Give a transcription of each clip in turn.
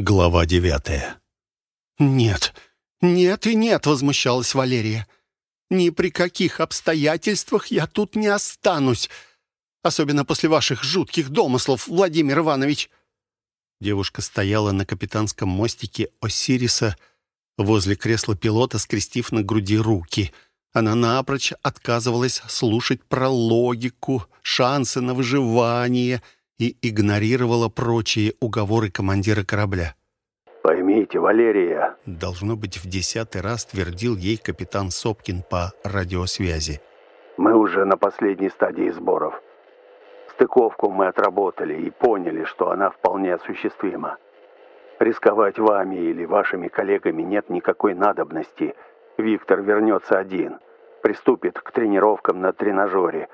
Глава девятая. «Нет, нет и нет», — возмущалась Валерия. «Ни при каких обстоятельствах я тут не останусь, особенно после ваших жутких домыслов, Владимир Иванович». Девушка стояла на капитанском мостике Осириса возле кресла пилота, скрестив на груди руки. Она напрочь отказывалась слушать про логику, шансы на выживание — и игнорировала прочие уговоры командира корабля. «Поймите, Валерия...» Должно быть, в десятый раз твердил ей капитан Сопкин по радиосвязи. «Мы уже на последней стадии сборов. Стыковку мы отработали и поняли, что она вполне осуществима. Рисковать вами или вашими коллегами нет никакой надобности. Виктор вернется один, приступит к тренировкам на тренажере,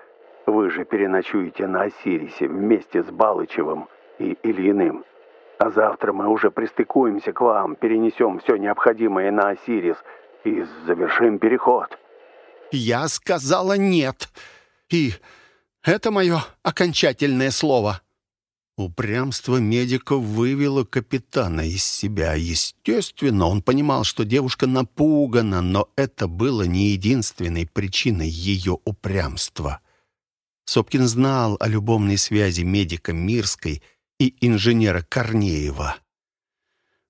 вы же переночуете на Осирисе вместе с Балычевым и Ильиным. А завтра мы уже пристыкуемся к вам, перенесем все необходимое на Осирис и завершим переход». «Я сказала нет. И это мое окончательное слово». Упрямство медика вывело капитана из себя. Естественно, он понимал, что девушка напугана, но это было не единственной причиной ее упрямства. Сопкин знал о любовной связи медика Мирской и инженера Корнеева.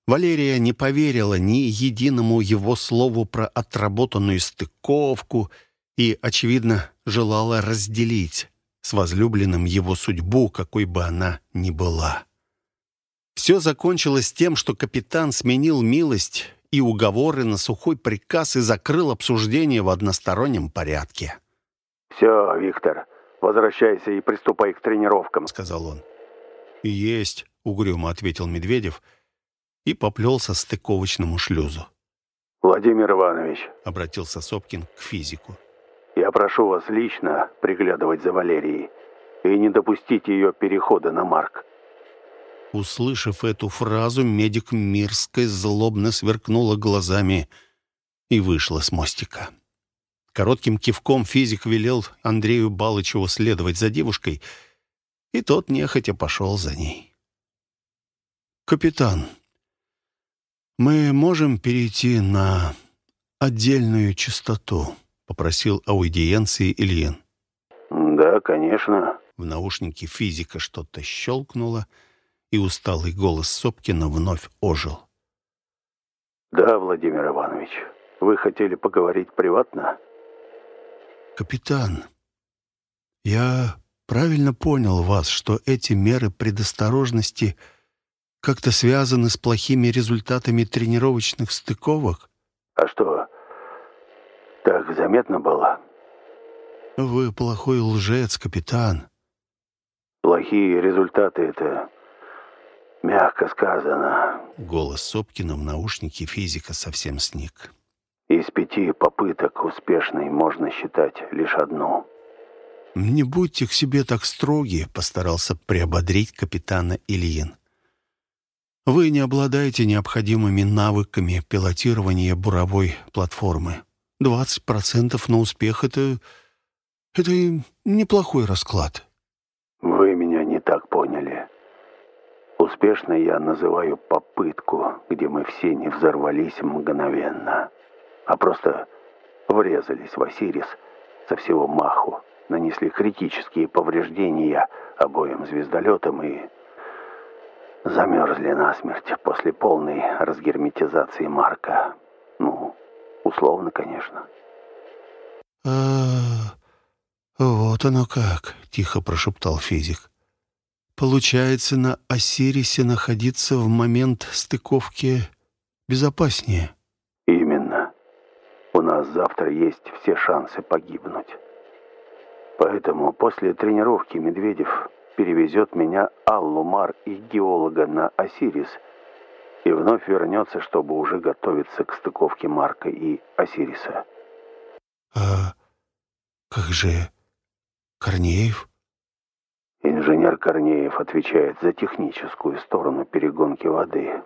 Валерия не поверила ни единому его слову про отработанную стыковку и, очевидно, желала разделить с возлюбленным его судьбу, какой бы она ни была. Все закончилось тем, что капитан сменил милость и уговоры на сухой приказ и закрыл обсуждение в одностороннем порядке. «Все, Виктор, Возвращайся и приступай к тренировкам», — сказал он. «Есть», — угрюмо ответил Медведев и поплелся к стыковочному шлюзу. «Владимир Иванович», — обратился Сопкин к физику. «Я прошу вас лично приглядывать за Валерией и не допустить ее перехода на Марк». Услышав эту фразу, медик Мирской злобно сверкнула глазами и вышла с мостика. Коротким кивком физик велел Андрею Балычеву следовать за девушкой, и тот нехотя пошел за ней. «Капитан, мы можем перейти на отдельную частоту?» — попросил аудиенции Ильин. «Да, конечно». В наушнике физика что-то щелкнуло, и усталый голос Сопкина вновь ожил. «Да, Владимир Иванович, вы хотели поговорить приватно?» «Капитан, я правильно понял вас, что эти меры предосторожности как-то связаны с плохими результатами тренировочных стыковок?» «А что, так заметно было?» «Вы плохой лжец, капитан». «Плохие результаты — это мягко сказано». Голос Сопкина в наушнике физика совсем сник. Из пяти попыток успешной можно считать лишь одну. «Не будьте к себе так строги», — постарался приободрить капитана Ильин. «Вы не обладаете необходимыми навыками пилотирования буровой платформы. 20% на успех — это... это неплохой расклад». «Вы меня не так поняли. Успешной я называю попытку, где мы все не взорвались мгновенно» а просто врезались в Осирис со всего маху, нанесли критические повреждения обоим звездолетам и замерзли насмерть после полной разгерметизации Марка. Ну, условно, конечно. «А, вот оно как», — тихо прошептал физик. «Получается, на Осирисе находиться в момент стыковки безопаснее?» У нас завтра есть все шансы погибнуть. Поэтому после тренировки Медведев перевезет меня, Аллу Мар и геолога на Осирис и вновь вернется, чтобы уже готовиться к стыковке Марка и Осириса. «А как же Корнеев?» Инженер Корнеев отвечает за техническую сторону перегонки воды.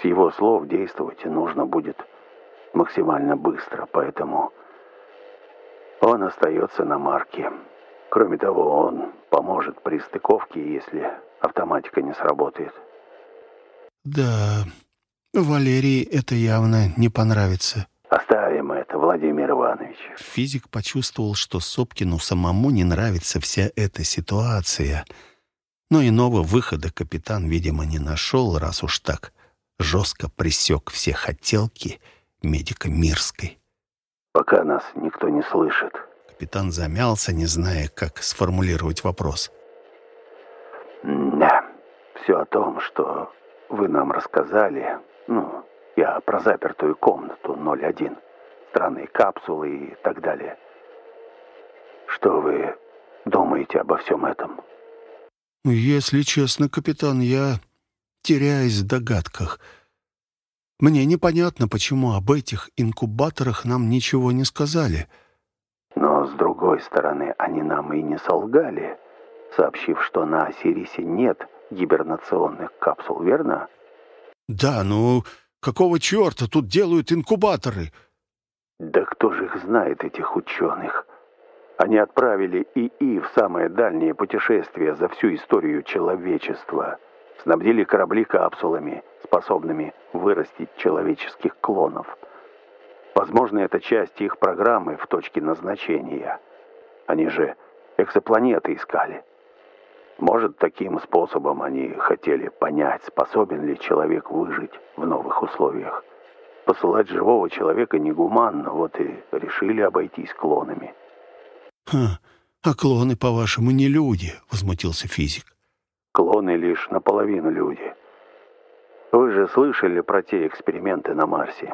С его слов действовать нужно будет максимально быстро, поэтому он остается на марке. Кроме того, он поможет при стыковке, если автоматика не сработает. Да, Валерии это явно не понравится. Оставим это, Владимир Иванович. Физик почувствовал, что Сопкину самому не нравится вся эта ситуация. Но иного выхода капитан, видимо, не нашел, раз уж так жестко пресек все хотелки медика Мирской. Пока нас никто не слышит. Капитан замялся, не зная, как сформулировать вопрос. Да, все о том, что вы нам рассказали, ну, я про запертую комнату 01, странные капсулы и так далее. Что вы думаете обо всем этом? Если честно, капитан, я теряюсь в догадках. Мне непонятно, почему об этих инкубаторах нам ничего не сказали. Но, с другой стороны, они нам и не солгали, сообщив, что на Осирисе нет гибернационных капсул, верно? Да, ну... Какого черта тут делают инкубаторы?» «Да кто же их знает, этих ученых? Они отправили ИИ в самое дальнее путешествие за всю историю человечества. Снабдили корабли капсулами, способными вырастить человеческих клонов. Возможно, это часть их программы в точке назначения. Они же экзопланеты искали». Может, таким способом они хотели понять, способен ли человек выжить в новых условиях. Посылать живого человека негуманно, вот и решили обойтись клонами. «Ха, а клоны, по-вашему, не люди?» — возмутился физик. «Клоны лишь наполовину люди. Вы же слышали про те эксперименты на Марсе.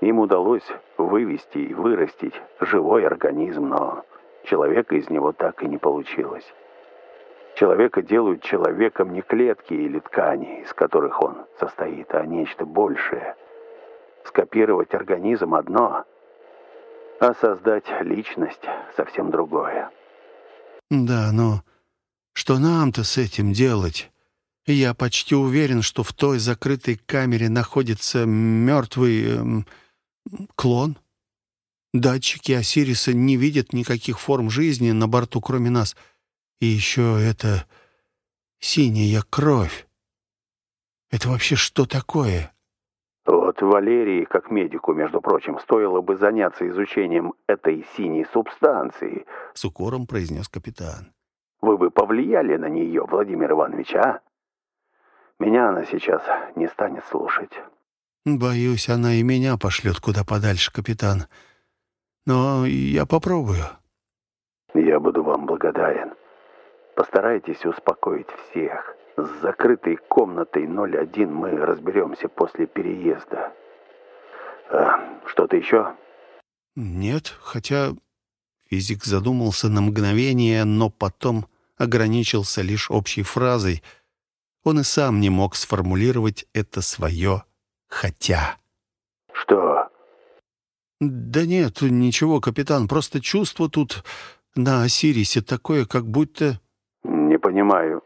Им удалось вывести и вырастить живой организм, но человека из него так и не получилось». Человека делают человеком не клетки или ткани, из которых он состоит, а нечто большее. Скопировать организм одно, а создать личность совсем другое. Да, но что нам-то с этим делать? Я почти уверен, что в той закрытой камере находится мертвый эм, клон. Датчики Осириса не видят никаких форм жизни на борту, кроме нас — и еще это синяя кровь. Это вообще что такое? Вот Валерии, как медику, между прочим, стоило бы заняться изучением этой синей субстанции. С укором произнес капитан. Вы бы повлияли на нее, Владимир Иванович, а? Меня она сейчас не станет слушать. Боюсь, она и меня пошлет куда подальше, капитан. Но я попробую. Я буду вам благодарен. Постарайтесь успокоить всех. С закрытой комнатой 01 мы разберемся после переезда. А, Что-то еще? Нет, хотя физик задумался на мгновение, но потом ограничился лишь общей фразой. Он и сам не мог сформулировать это свое «хотя». Что? Да нет, ничего, капитан, просто чувство тут на Осирисе такое, как будто не понимаю.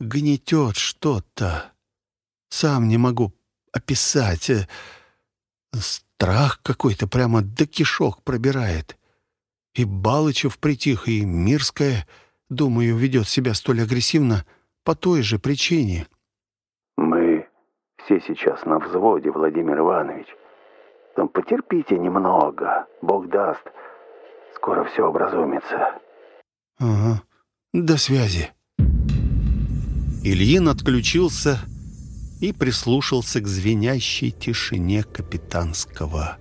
Гнетет что-то. Сам не могу описать. Э, страх какой-то прямо до кишок пробирает. И Балычев притих, и Мирская, думаю, ведет себя столь агрессивно по той же причине. Мы все сейчас на взводе, Владимир Иванович. Но потерпите немного, Бог даст. Скоро все образумится. «Ага. До связи». Ильин отключился и прислушался к звенящей тишине капитанского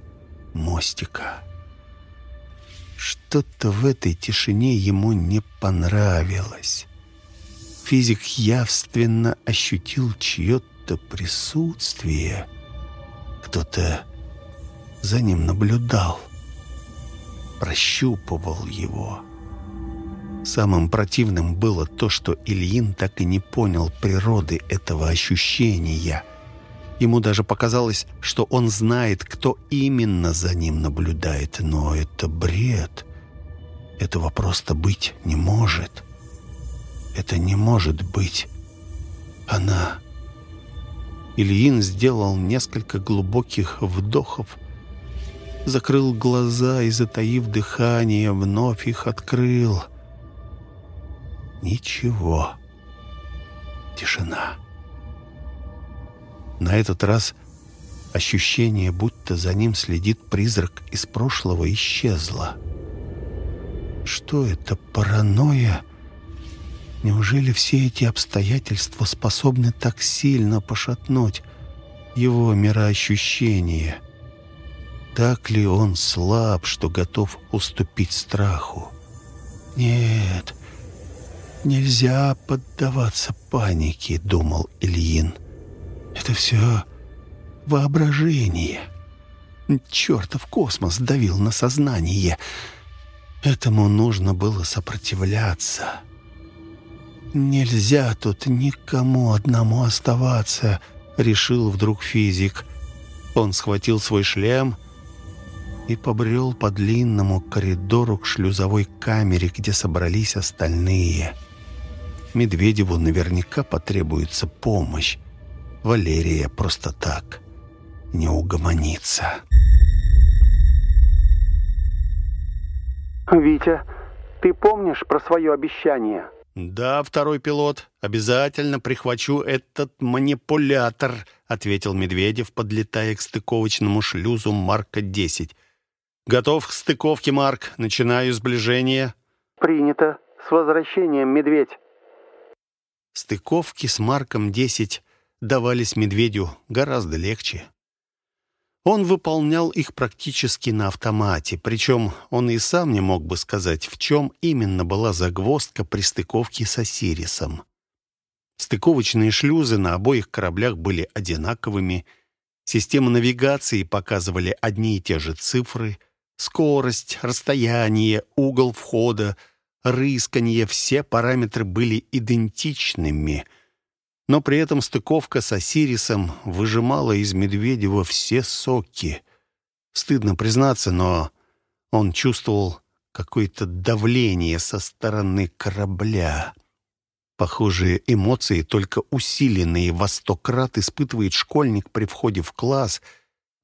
мостика. Что-то в этой тишине ему не понравилось. Физик явственно ощутил чье-то присутствие. Кто-то за ним наблюдал, прощупывал его. Самым противным было то, что Ильин так и не понял природы этого ощущения. Ему даже показалось, что он знает, кто именно за ним наблюдает, но это бред. Этого просто быть не может. Это не может быть. Она... Ильин сделал несколько глубоких вдохов, закрыл глаза и, затаив дыхание, вновь их открыл — Ничего. Тишина. На этот раз ощущение, будто за ним следит призрак из прошлого, исчезло. Что это, паранойя? Неужели все эти обстоятельства способны так сильно пошатнуть его мироощущение? Так ли он слаб, что готов уступить страху? Нет, нельзя поддаваться панике, думал Ильин. Это все воображение. Чертов космос давил на сознание. Этому нужно было сопротивляться. «Нельзя тут никому одному оставаться», — решил вдруг физик. Он схватил свой шлем и побрел по длинному коридору к шлюзовой камере, где собрались остальные. Медведеву наверняка потребуется помощь. Валерия просто так не угомонится. «Витя, ты помнишь про свое обещание?» «Да, второй пилот, обязательно прихвачу этот манипулятор», ответил Медведев, подлетая к стыковочному шлюзу Марка-10. «Готов к стыковке, Марк. Начинаю сближение». «Принято. С возвращением, Медведь». Стыковки с Марком-10 давались Медведю гораздо легче. Он выполнял их практически на автомате, причем он и сам не мог бы сказать, в чем именно была загвоздка при стыковке с Осирисом. Стыковочные шлюзы на обоих кораблях были одинаковыми, системы навигации показывали одни и те же цифры, скорость, расстояние, угол входа, рысканье, все параметры были идентичными — но при этом стыковка с Осирисом выжимала из Медведева все соки. Стыдно признаться, но он чувствовал какое-то давление со стороны корабля. Похожие эмоции, только усиленные во сто крат, испытывает школьник при входе в класс,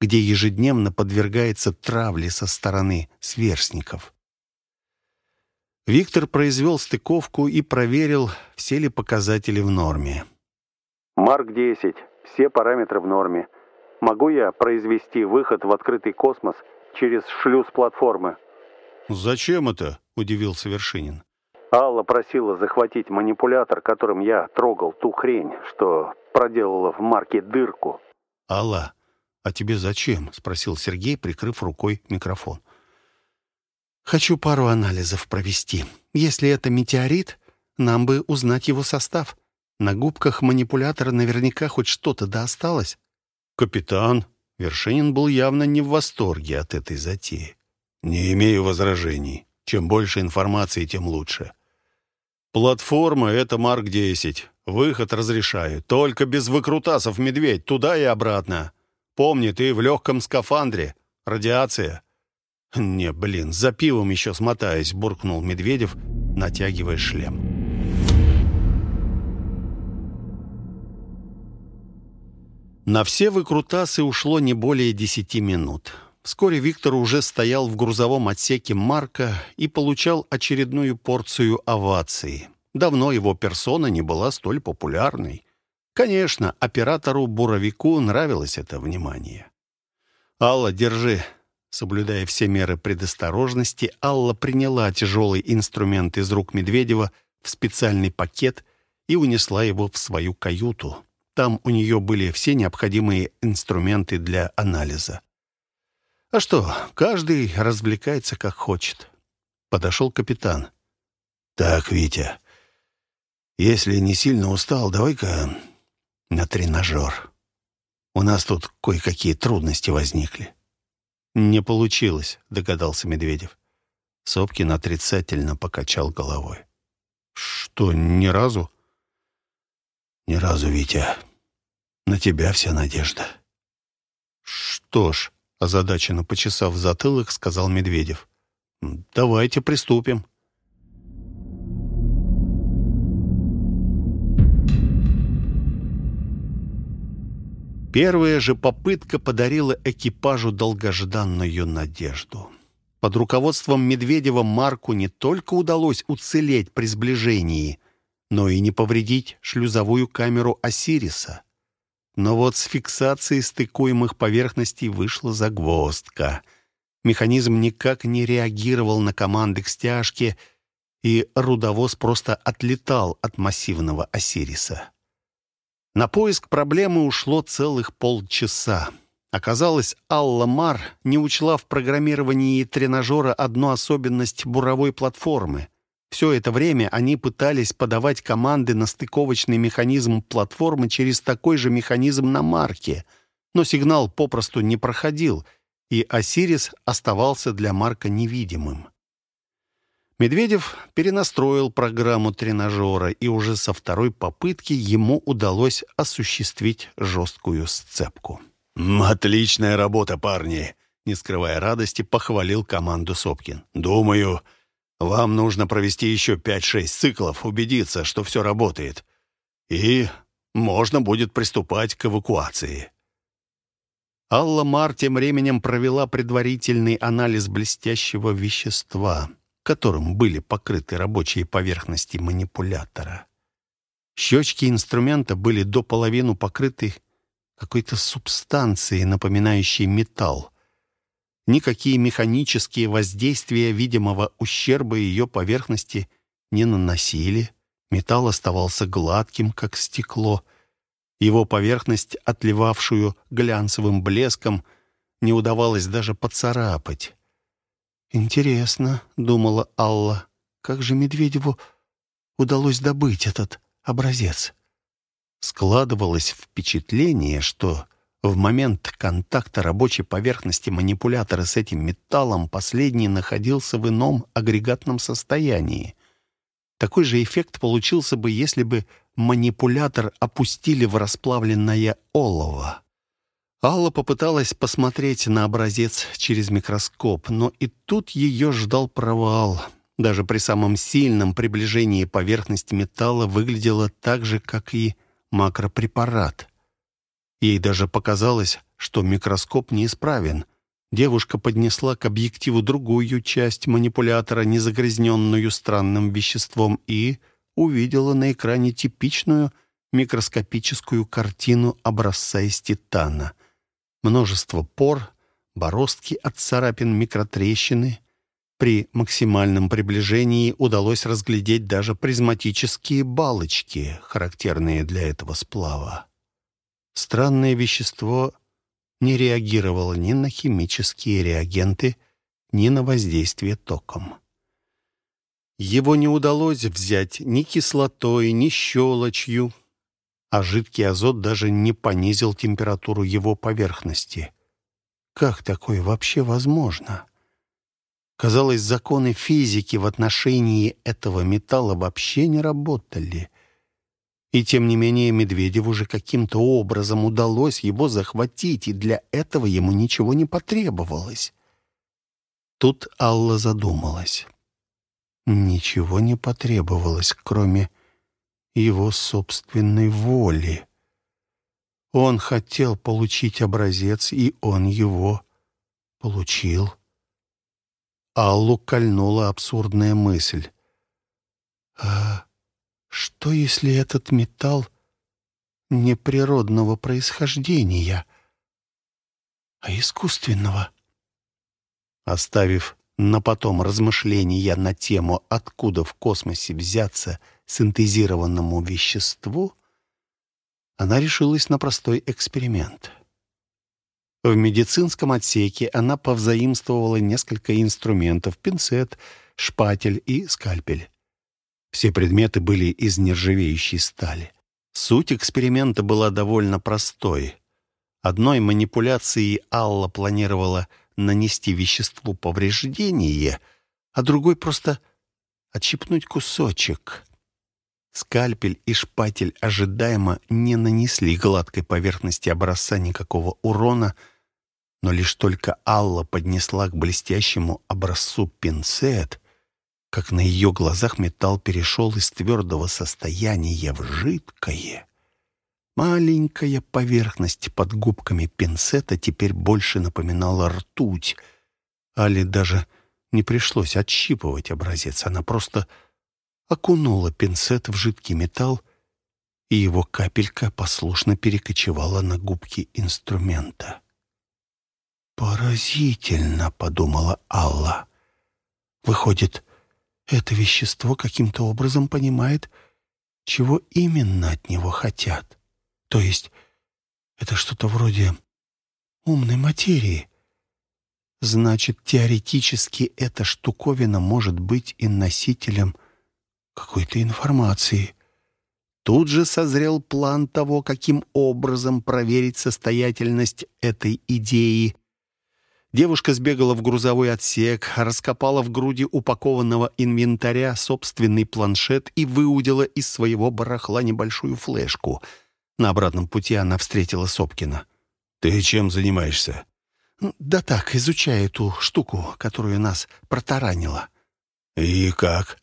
где ежедневно подвергается травле со стороны сверстников. Виктор произвел стыковку и проверил, все ли показатели в норме. Марк-10. Все параметры в норме. Могу я произвести выход в открытый космос через шлюз платформы? «Зачем это?» – удивился Вершинин. Алла просила захватить манипулятор, которым я трогал ту хрень, что проделала в Марке дырку. «Алла, а тебе зачем?» – спросил Сергей, прикрыв рукой микрофон. «Хочу пару анализов провести. Если это метеорит, нам бы узнать его состав». На губках манипулятора наверняка хоть что-то да осталось. Капитан Вершинин был явно не в восторге от этой затеи. «Не имею возражений. Чем больше информации, тем лучше. Платформа — это Марк-10. Выход разрешаю. Только без выкрутасов, медведь, туда и обратно. Помни, ты в легком скафандре. Радиация». «Не, блин, за пивом еще смотаюсь», — буркнул Медведев, натягивая шлем. На все выкрутасы ушло не более десяти минут. Вскоре Виктор уже стоял в грузовом отсеке Марка и получал очередную порцию овации. Давно его персона не была столь популярной. Конечно, оператору-буровику нравилось это внимание. «Алла, держи». Соблюдая все меры предосторожности, Алла приняла тяжелый инструмент из рук Медведева в специальный пакет и унесла его в свою каюту. Там у нее были все необходимые инструменты для анализа. А что, каждый развлекается как хочет. Подошел капитан. «Так, Витя, если не сильно устал, давай-ка на тренажер. У нас тут кое-какие трудности возникли». «Не получилось», — догадался Медведев. Сопкин отрицательно покачал головой. «Что, ни разу?» «Ни разу, Витя. На тебя вся надежда». «Что ж», — озадаченно почесав затылок, сказал Медведев. «Давайте приступим». Первая же попытка подарила экипажу долгожданную надежду. Под руководством Медведева Марку не только удалось уцелеть при сближении, но и не повредить шлюзовую камеру Осириса. Но вот с фиксацией стыкуемых поверхностей вышла загвоздка. Механизм никак не реагировал на команды к стяжке, и рудовоз просто отлетал от массивного Осириса. На поиск проблемы ушло целых полчаса. Оказалось, Алла Мар не учла в программировании тренажера одну особенность буровой платформы. Все это время они пытались подавать команды на стыковочный механизм платформы через такой же механизм на Марке, но сигнал попросту не проходил, и Осирис оставался для Марка невидимым. Медведев перенастроил программу тренажера, и уже со второй попытки ему удалось осуществить жесткую сцепку. «Отличная работа, парни!» Не скрывая радости, похвалил команду Сопкин. «Думаю, вам нужно провести еще пять-шесть циклов, убедиться, что все работает. И можно будет приступать к эвакуации». Алла Мар тем временем провела предварительный анализ блестящего вещества, которым были покрыты рабочие поверхности манипулятора. Щечки инструмента были до половины покрыты какой-то субстанцией, напоминающей металл. Никакие механические воздействия видимого ущерба ее поверхности не наносили. Металл оставался гладким, как стекло. Его поверхность, отливавшую глянцевым блеском, не удавалось даже поцарапать. «Интересно», — думала Алла, — «как же Медведеву удалось добыть этот образец?» Складывалось впечатление, что в момент контакта рабочей поверхности манипулятора с этим металлом последний находился в ином агрегатном состоянии. Такой же эффект получился бы, если бы манипулятор опустили в расплавленное олово. Алла попыталась посмотреть на образец через микроскоп, но и тут ее ждал провал. Даже при самом сильном приближении поверхность металла выглядела так же, как и макропрепарат. Ей даже показалось, что микроскоп неисправен. Девушка поднесла к объективу другую часть манипулятора, незагрязненную странным веществом, и увидела на экране типичную микроскопическую картину образца из титана. Множество пор, бороздки от царапин микротрещины — при максимальном приближении удалось разглядеть даже призматические балочки, характерные для этого сплава. Странное вещество не реагировало ни на химические реагенты, ни на воздействие током. Его не удалось взять ни кислотой, ни щелочью, а жидкий азот даже не понизил температуру его поверхности. Как такое вообще возможно? Казалось, законы физики в отношении этого металла вообще не работали. И тем не менее Медведеву же каким-то образом удалось его захватить, и для этого ему ничего не потребовалось. Тут Алла задумалась. Ничего не потребовалось, кроме его собственной воли. Он хотел получить образец, и он его получил. Аллу кольнула абсурдная мысль. «А что, если этот металл неприродного происхождения, а искусственного?» Оставив на потом размышления на тему, откуда в космосе взяться синтезированному веществу, она решилась на простой эксперимент — в медицинском отсеке она повзаимствовала несколько инструментов, пинцет, шпатель и скальпель. Все предметы были из нержавеющей стали. Суть эксперимента была довольно простой. Одной манипуляцией Алла планировала нанести веществу повреждение, а другой просто отщипнуть кусочек. Скальпель и шпатель ожидаемо не нанесли гладкой поверхности образца никакого урона — но лишь только Алла поднесла к блестящему образцу пинцет, как на ее глазах металл перешел из твердого состояния в жидкое. Маленькая поверхность под губками пинцета теперь больше напоминала ртуть. Али даже не пришлось отщипывать образец. Она просто окунула пинцет в жидкий металл и его капелька послушно перекочевала на губки инструмента. «Поразительно», — подумала Алла. «Выходит, это вещество каким-то образом понимает, чего именно от него хотят. То есть это что-то вроде умной материи. Значит, теоретически эта штуковина может быть и носителем какой-то информации. Тут же созрел план того, каким образом проверить состоятельность этой идеи. Девушка сбегала в грузовой отсек, раскопала в груди упакованного инвентаря собственный планшет и выудила из своего барахла небольшую флешку. На обратном пути она встретила Сопкина. «Ты чем занимаешься?» «Да так, изучаю эту штуку, которую нас протаранила». «И как?»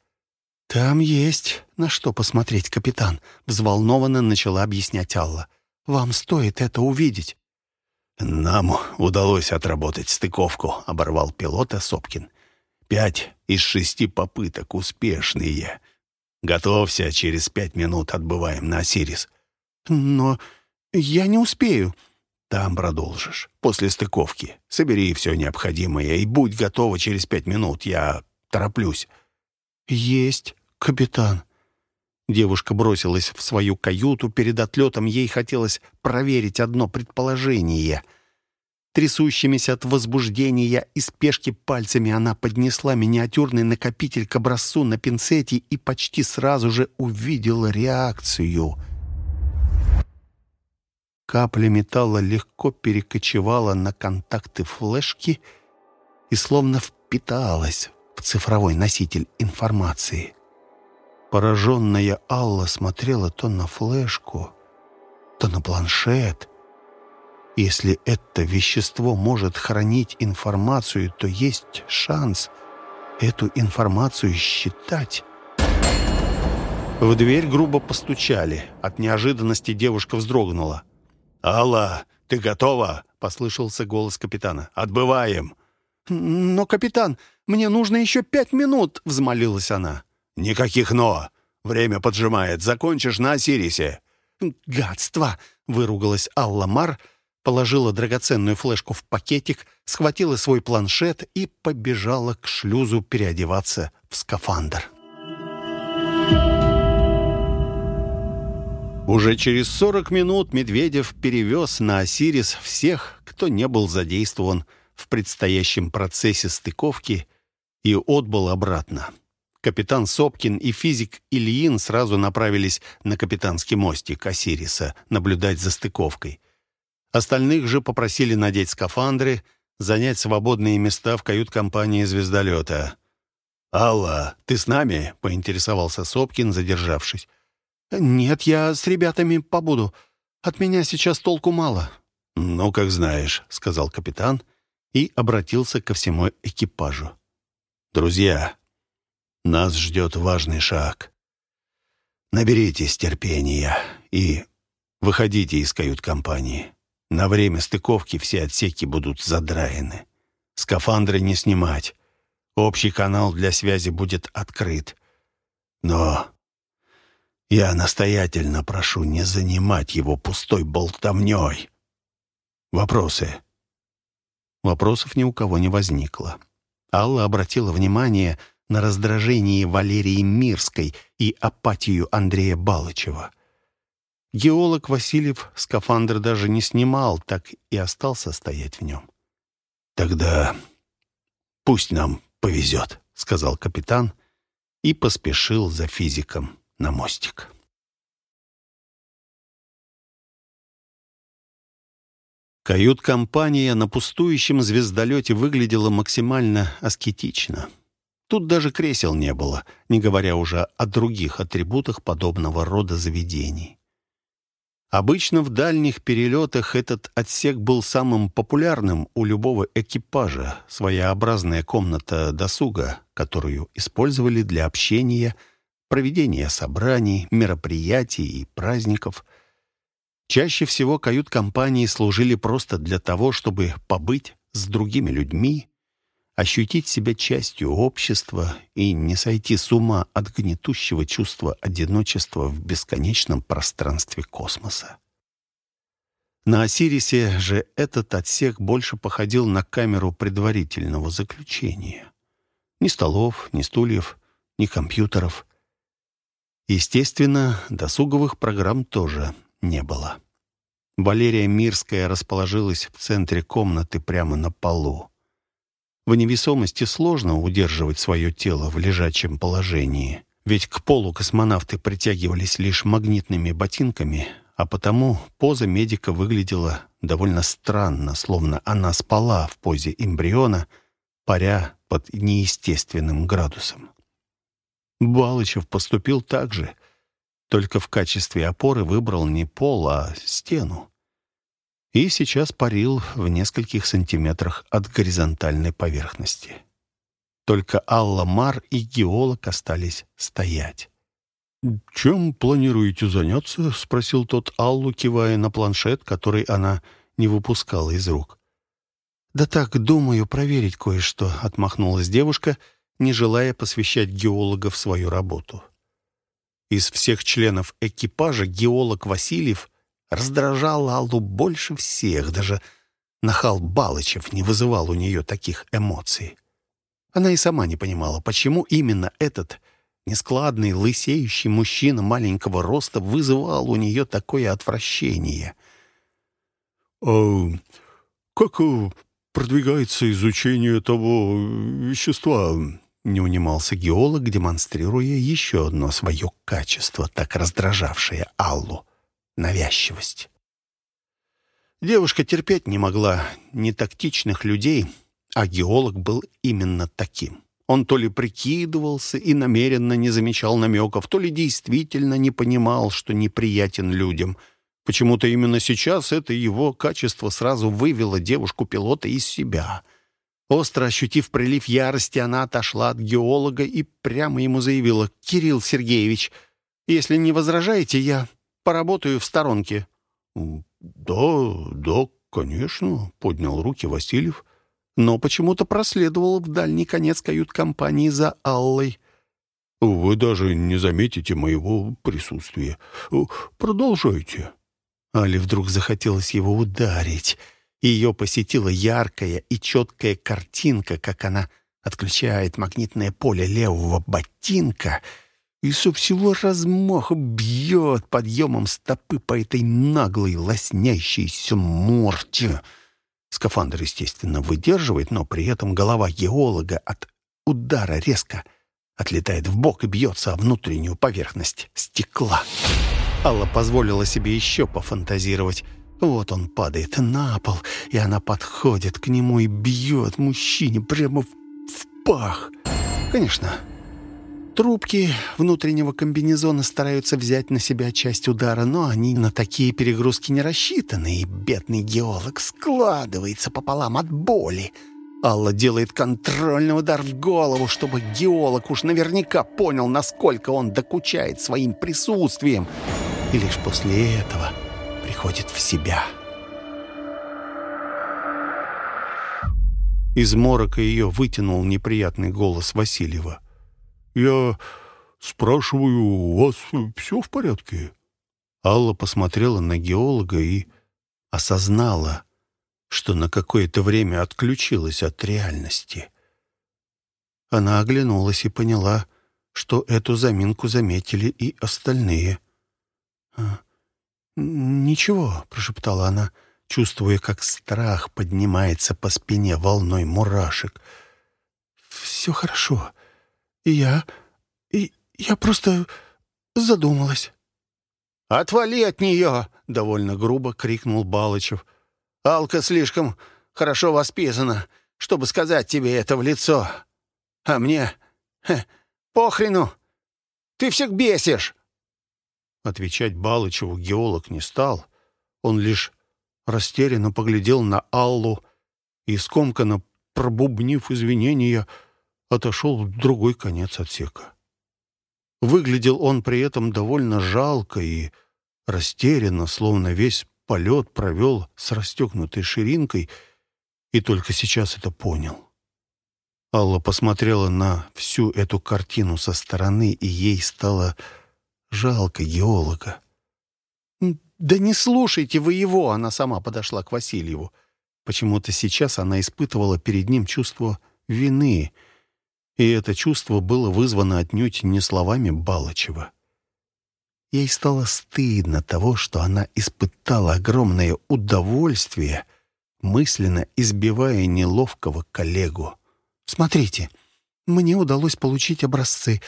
«Там есть на что посмотреть, капитан», — взволнованно начала объяснять Алла. «Вам стоит это увидеть». «Нам удалось отработать стыковку», — оборвал пилота Сопкин. «Пять из шести попыток успешные. Готовься, через пять минут отбываем на Осирис». «Но я не успею». «Там продолжишь, после стыковки. Собери все необходимое и будь готова через пять минут. Я тороплюсь». «Есть, капитан». Девушка бросилась в свою каюту. Перед отлетом ей хотелось проверить одно предположение. Трясущимися от возбуждения и спешки пальцами она поднесла миниатюрный накопитель к образцу на пинцете и почти сразу же увидела реакцию. Капля металла легко перекочевала на контакты флешки и словно впиталась в цифровой носитель информации. Пораженная Алла смотрела то на флешку, то на планшет. Если это вещество может хранить информацию, то есть шанс эту информацию считать. В дверь грубо постучали. От неожиданности девушка вздрогнула. «Алла, ты готова?» — послышался голос капитана. «Отбываем!» «Но, капитан, мне нужно еще пять минут!» — взмолилась она. «Никаких «но». Время поджимает. Закончишь на Осирисе». «Гадство!» — выругалась Алла Мар, положила драгоценную флешку в пакетик, схватила свой планшет и побежала к шлюзу переодеваться в скафандр. Уже через 40 минут Медведев перевез на Осирис всех, кто не был задействован в предстоящем процессе стыковки, и отбыл обратно. Капитан Сопкин и физик Ильин сразу направились на капитанский мостик Осириса наблюдать за стыковкой. Остальных же попросили надеть скафандры, занять свободные места в кают-компании звездолета. «Алла, ты с нами?» — поинтересовался Сопкин, задержавшись. «Нет, я с ребятами побуду. От меня сейчас толку мало». «Ну, как знаешь», — сказал капитан и обратился ко всему экипажу. «Друзья, нас ждет важный шаг. Наберитесь терпения и выходите из кают-компании. На время стыковки все отсеки будут задраены. Скафандры не снимать. Общий канал для связи будет открыт. Но я настоятельно прошу не занимать его пустой болтовней. Вопросы? Вопросов ни у кого не возникло. Алла обратила внимание на раздражение Валерии Мирской и апатию Андрея Балычева. Геолог Васильев скафандр даже не снимал, так и остался стоять в нем. «Тогда пусть нам повезет», — сказал капитан и поспешил за физиком на мостик. Кают-компания на пустующем звездолете выглядела максимально аскетично. Тут даже кресел не было, не говоря уже о других атрибутах подобного рода заведений. Обычно в дальних перелетах этот отсек был самым популярным у любого экипажа, своеобразная комната досуга, которую использовали для общения, проведения собраний, мероприятий и праздников. Чаще всего кают-компании служили просто для того, чтобы побыть с другими людьми, ощутить себя частью общества и не сойти с ума от гнетущего чувства одиночества в бесконечном пространстве космоса. На Осирисе же этот отсек больше походил на камеру предварительного заключения. Ни столов, ни стульев, ни компьютеров. Естественно, досуговых программ тоже не было. Валерия Мирская расположилась в центре комнаты прямо на полу. В невесомости сложно удерживать свое тело в лежачем положении, ведь к полу космонавты притягивались лишь магнитными ботинками, а потому поза медика выглядела довольно странно, словно она спала в позе эмбриона, паря под неестественным градусом. Балычев поступил так же, только в качестве опоры выбрал не пол, а стену и сейчас парил в нескольких сантиметрах от горизонтальной поверхности. Только Алла Мар и геолог остались стоять. «Чем планируете заняться?» — спросил тот Аллу, кивая на планшет, который она не выпускала из рук. «Да так, думаю, проверить кое-что», — отмахнулась девушка, не желая посвящать геолога в свою работу. Из всех членов экипажа геолог Васильев раздражал Аллу больше всех, даже нахал Балычев не вызывал у нее таких эмоций. Она и сама не понимала, почему именно этот нескладный, лысеющий мужчина маленького роста вызывал у нее такое отвращение. «А как э, продвигается изучение того вещества?» Не унимался геолог, демонстрируя еще одно свое качество, так раздражавшее Аллу навязчивость. Девушка терпеть не могла нетактичных людей, а геолог был именно таким. Он то ли прикидывался и намеренно не замечал намеков, то ли действительно не понимал, что неприятен людям. Почему-то именно сейчас это его качество сразу вывело девушку-пилота из себя. Остро ощутив прилив ярости, она отошла от геолога и прямо ему заявила, «Кирилл Сергеевич, если не возражаете, я поработаю в сторонке». «Да, да, конечно», — поднял руки Васильев, но почему-то проследовал в дальний конец кают-компании за Аллой. «Вы даже не заметите моего присутствия. Продолжайте». Але вдруг захотелось его ударить. Ее посетила яркая и четкая картинка, как она отключает магнитное поле левого ботинка — и со всего размаха бьет подъемом стопы по этой наглой, лоснящейся морде. Скафандр, естественно, выдерживает, но при этом голова геолога от удара резко отлетает в бок и бьется о внутреннюю поверхность стекла. Алла позволила себе еще пофантазировать. Вот он падает на пол, и она подходит к нему и бьет мужчине прямо в, в пах. Конечно, Трубки внутреннего комбинезона стараются взять на себя часть удара, но они на такие перегрузки не рассчитаны, и бедный геолог складывается пополам от боли. Алла делает контрольный удар в голову, чтобы геолог уж наверняка понял, насколько он докучает своим присутствием. И лишь после этого приходит в себя. Из морока ее вытянул неприятный голос Васильева. Я спрашиваю, у вас все в порядке?» Алла посмотрела на геолога и осознала, что на какое-то время отключилась от реальности. Она оглянулась и поняла, что эту заминку заметили и остальные. «А, «Ничего», — прошептала она, чувствуя, как страх поднимается по спине волной мурашек. «Все хорошо. Я... Я просто задумалась». «Отвали от нее!» — довольно грубо крикнул Балычев. «Алка слишком хорошо воспитана, чтобы сказать тебе это в лицо. А мне... Хе, похрену! Ты всех бесишь!» Отвечать Балычеву геолог не стал. Он лишь растерянно поглядел на Аллу и, скомканно пробубнив извинения, отошел в другой конец отсека. Выглядел он при этом довольно жалко и растерянно, словно весь полет провел с расстегнутой ширинкой и только сейчас это понял. Алла посмотрела на всю эту картину со стороны, и ей стало жалко геолога. «Да не слушайте вы его!» Она сама подошла к Васильеву. Почему-то сейчас она испытывала перед ним чувство вины, и это чувство было вызвано отнюдь не словами Балычева. Ей стало стыдно того, что она испытала огромное удовольствие, мысленно избивая неловкого коллегу. «Смотрите, мне удалось получить образцы.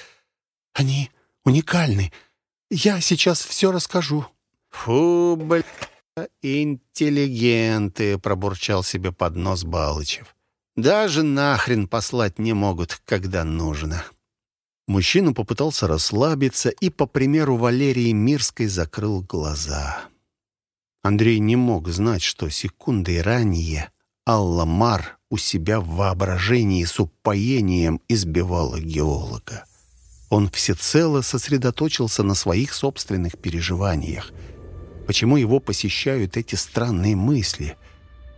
Они уникальны. Я сейчас все расскажу». «Фу, бля, интеллигенты!» — пробурчал себе под нос Балычев. «Даже нахрен послать не могут, когда нужно». Мужчина попытался расслабиться и, по примеру Валерии Мирской, закрыл глаза. Андрей не мог знать, что секундой ранее Алла Мар у себя в воображении с упоением избивала геолога. Он всецело сосредоточился на своих собственных переживаниях. Почему его посещают эти странные мысли?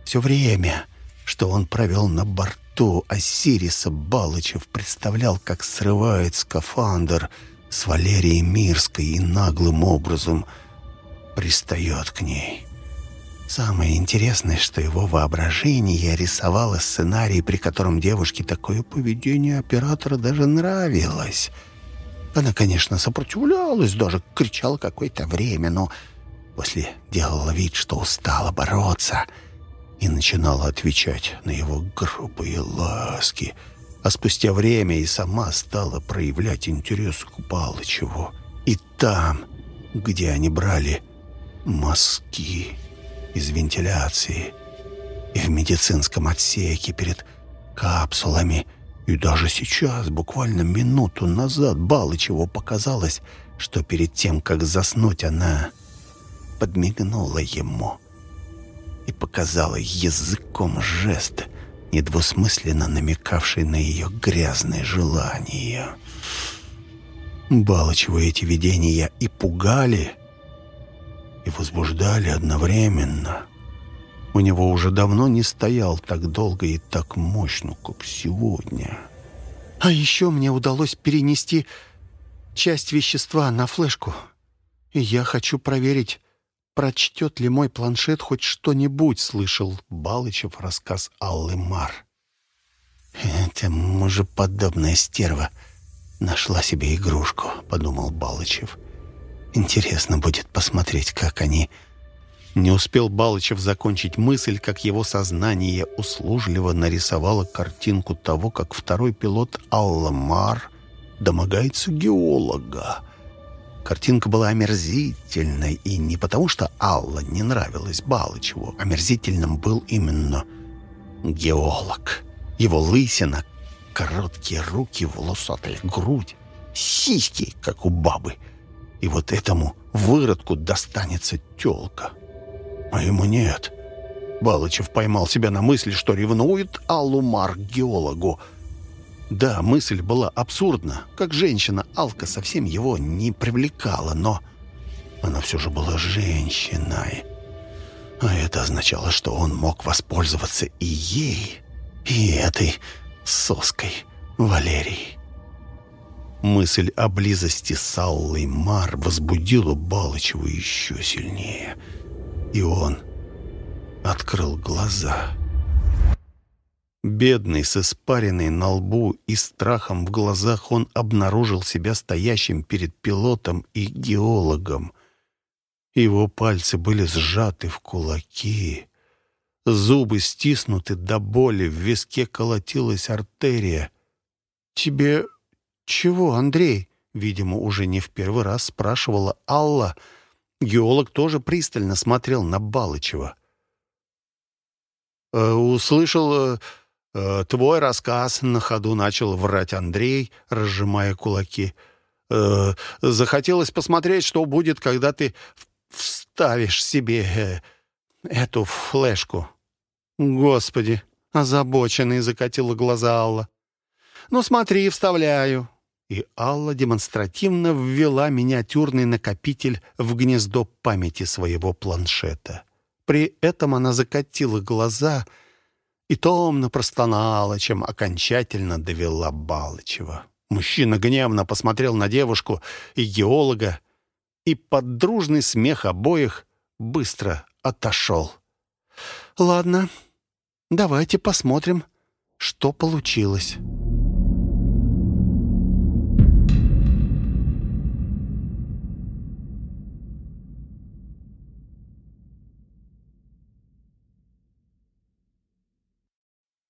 Все время, что он провел на борту, Осириса Балычев представлял, как срывает скафандр с Валерией Мирской и наглым образом пристает к ней. Самое интересное, что его воображение рисовало сценарий, при котором девушке такое поведение оператора даже нравилось. Она, конечно, сопротивлялась, даже кричала какое-то время, но после делала вид, что устала бороться — и начинала отвечать на его грубые ласки, а спустя время и сама стала проявлять интерес к Палычеву. И там, где они брали мазки из вентиляции, и в медицинском отсеке перед капсулами, и даже сейчас, буквально минуту назад, Балычеву показалось, что перед тем, как заснуть, она подмигнула ему показала языком жест, недвусмысленно намекавший на ее грязное желание. Балычева эти видения и пугали, и возбуждали одновременно. У него уже давно не стоял так долго и так мощно, как сегодня. А еще мне удалось перенести часть вещества на флешку. И я хочу проверить, прочтет ли мой планшет хоть что-нибудь, слышал Балычев рассказ Аллы Мар. «Это мужеподобная стерва нашла себе игрушку», — подумал Балычев. «Интересно будет посмотреть, как они...» Не успел Балычев закончить мысль, как его сознание услужливо нарисовало картинку того, как второй пилот Алла Мар домогается геолога. Картинка была омерзительной, и не потому, что Алла не нравилась Балычеву. Омерзительным был именно геолог. Его лысина, короткие руки, волосатая грудь, сиськи, как у бабы. И вот этому выродку достанется тёлка. А ему нет. Балычев поймал себя на мысли, что ревнует Аллу Мар геологу, да, мысль была абсурдна. Как женщина, Алка совсем его не привлекала, но она все же была женщиной. А это означало, что он мог воспользоваться и ей, и этой соской Валерией. Мысль о близости с Аллой Мар возбудила Балычева еще сильнее. И он открыл глаза — Бедный, с испаренной на лбу и страхом в глазах, он обнаружил себя стоящим перед пилотом и геологом. Его пальцы были сжаты в кулаки. Зубы стиснуты до боли, в виске колотилась артерия. «Тебе чего, Андрей?» Видимо, уже не в первый раз спрашивала Алла. Геолог тоже пристально смотрел на Балычева. «Э, «Услышал...» э, «Твой рассказ», — на ходу начал врать Андрей, разжимая кулаки. Э, «Захотелось посмотреть, что будет, когда ты вставишь себе э, эту флешку». «Господи!» — озабоченный закатила глаза Алла. «Ну смотри, вставляю». И Алла демонстративно ввела миниатюрный накопитель в гнездо памяти своего планшета. При этом она закатила глаза — и томно простонала, чем окончательно довела Балычева. Мужчина гневно посмотрел на девушку и геолога, и под дружный смех обоих быстро отошел. «Ладно, давайте посмотрим, что получилось».